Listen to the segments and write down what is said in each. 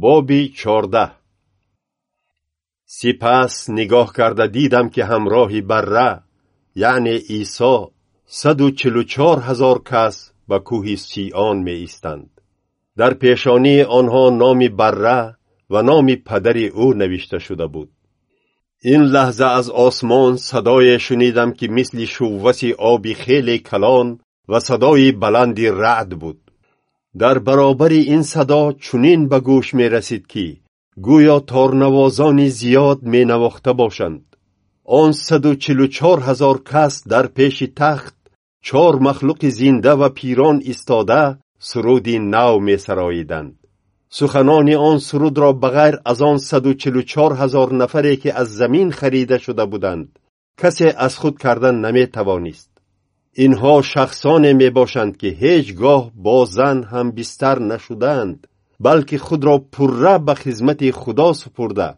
боби чордаҳ. Сипас нигоҳ карда дидам ки ҳамроҳи барра яъне исо саду чилу чор ҳазор кас ба кӯҳи сион меистанд. Дар пешонии онҳо номи барра ва номи падари ӯ навишта шуда буд. Ин лаҳза аз осмон садое шунидам ки мисли шувваси оби хеле калон ва садои баланди раъд буд дар баробари ин садо чунин ба гӯш мерасид ки гӯё торнавозони зиёд менавохта бошанд. Он саду чилу чор ҳазор кас дар пеши тахт чор махлуқи зинда ва пирон истода суруди нав месароиданд. Суханони он сурудро ба ғайр аз он саду чилу чор ҳазор нафаре ки аз замин харида шуда буданд. Касе аз худ кардан наметавонист инҳо шахсоне мебошанд ки ҳеҷ гоҳ бо зан ҳам бистар нашудаанд балки худро пурра ба хизмати худо супурда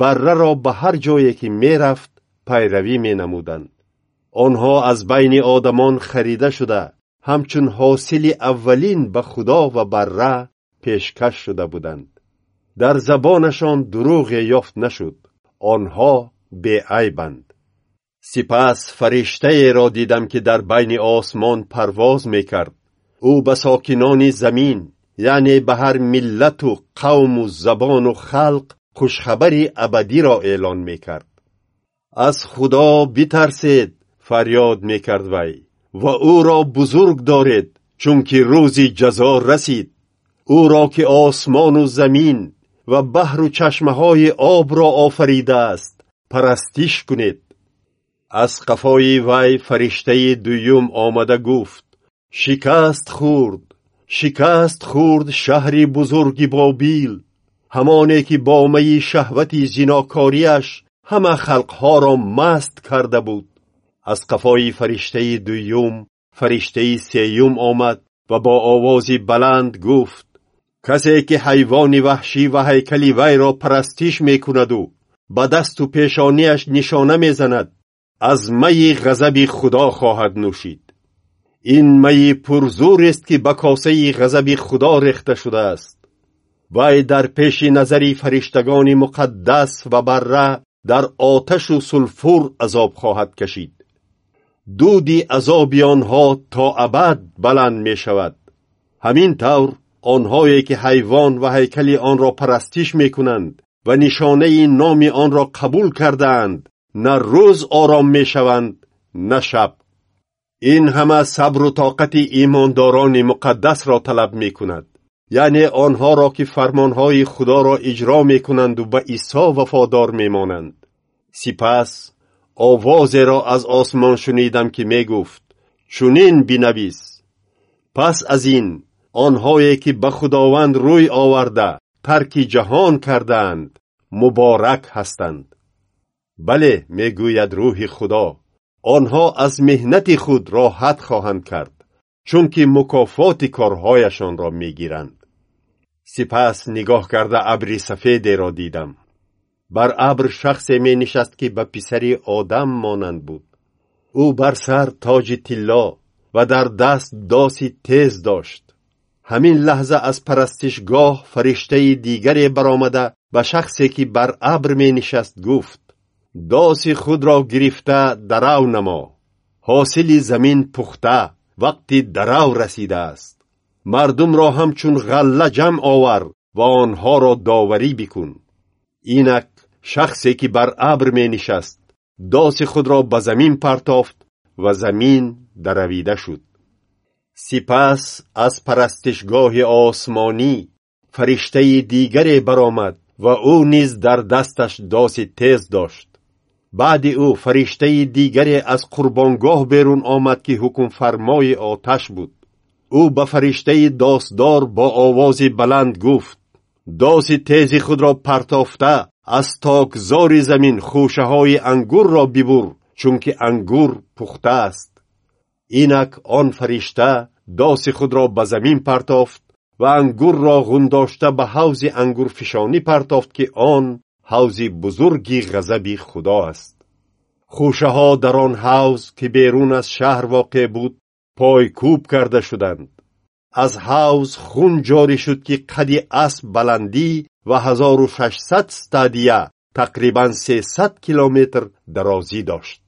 барраро ба ҳар ҷое ки мерафт пайравӣ менамуданд. Онҳо аз байни одамон харида шуда ҳамчун ҳосили аввалин ба худо ва барра пешкаш шуда буданд. Дар забонашон дурӯғе ёфт нашуд онҳо беайбанд сипас фариштаеро дидам ки дар байни осмон парвоз мекард ӯ ба сокинони замин яъне ба ҳар миллату қавму забону халқ хушхабари абадиро эълон мекард аз худо битарсед фарёд мекард вай ва ӯро бузург доред чунки рӯзи ҷазо расид ӯро ки осмону замин ва баҳру чашмаҳои обро офаридааст парастиш кунед аз қафои вай фариштаи дуюм омада гуфт шикаст хурд! Шикаст хурд шаҳри бузурги бобил! Ҳамоне ки бо майи шаҳвати зинокориаш ҳама халқҳоро маст карда буд! Аз қафои фариштаи дуюм фариштаи сеюм омад ва бо овози баланд гуфт касе ки ҳайвони ваҳшӣ ва ҳайкали вайро парастиш мекунаду ба дасту пешониаш нишона мезанад аз майи ғазаби худо хоҳад нӯшид ин майи пурзурест ки ба косаи ғазаби худо рехта шудааст вай дар пеши назари фариштагони муқаддас ва барра дар оташу сулфур азоб хоҳад кашид дуди азоби онҳо то абад баланд мешавад ҳамин тавр онҳое ки ҳайвон ва ҳайкали онро парастиш мекунанд ва нишонаи номи онро қабул кардаанд на рӯз ором мешаванд на шаб. Ин ҳама сабру тоқати имондорони муқаддасро талаб мекунад. Яъне онҳоро ки фармонҳои худоро иҷро мекунанду ба исо вафодор мемонанд. Сипас овозеро аз осмон шунидам ки мегуфт чунин бинавис! Пас аз ин онҳое ки ба худованд рӯй оварда тарки ҷаҳон кардаанд муборак ҳастанд бале мегӯяд рӯҳи худо. Онҳо аз меҳнати худ роҳат хоҳанд кард чунки мукофоти корҳояшонро мегиранд. Сипас нигоҳ карда абри сафедеро дидам. Бар абр шахсе менишаст ки ба писари одам монанд буд. Ӯ бар сар тоҷи тилло ва дар даст доси тез дошт. Ҳамин лаҳза аз парастишгоҳ фариштаи дигаре баромада ба шахсе ки бар абр менишаст гуфт доси худро гирифта дарав намо. Ҳосили замин пухта вақти дарав расидааст. Мардумро ҳамчун ғалла ҷамъ овар ва онҳоро доварӣ бикун. Инак шахсе ки бар абр менишаст доси худро ба замин партофт ва замин даравида шуд. Сипас аз парастишгоҳи осмонӣ фариштаи дигаре баромад ва ӯ низ дар дасташ доси тез дошт баъди ӯ фариштаи дигаре аз қурбонгоҳ берун омад ки ҳукмфармои оташ буд. Ӯ ба фариштаи достдор бо овози баланд гуфт доси тези худро партофта аз токзори замин хушаҳои ангурро бибур чунки ангур пухтааст. Инак он фаришта доси худро ба замин партофт ва ангурро ғундошта ба ҳавзи ангурфишонӣ партофт ки он ҳавзи бузурги ғазаби худо аст. Хӯшаҳо дар он ҳавз ки берун аз шаҳр воқеъ буд пойкӯб карда шуданд. Аз ҳавз хун ҷорӣ шуд ки қади асп баландӣ ва 1600 стадия тақрибан 300 километр дарозӣ дошт.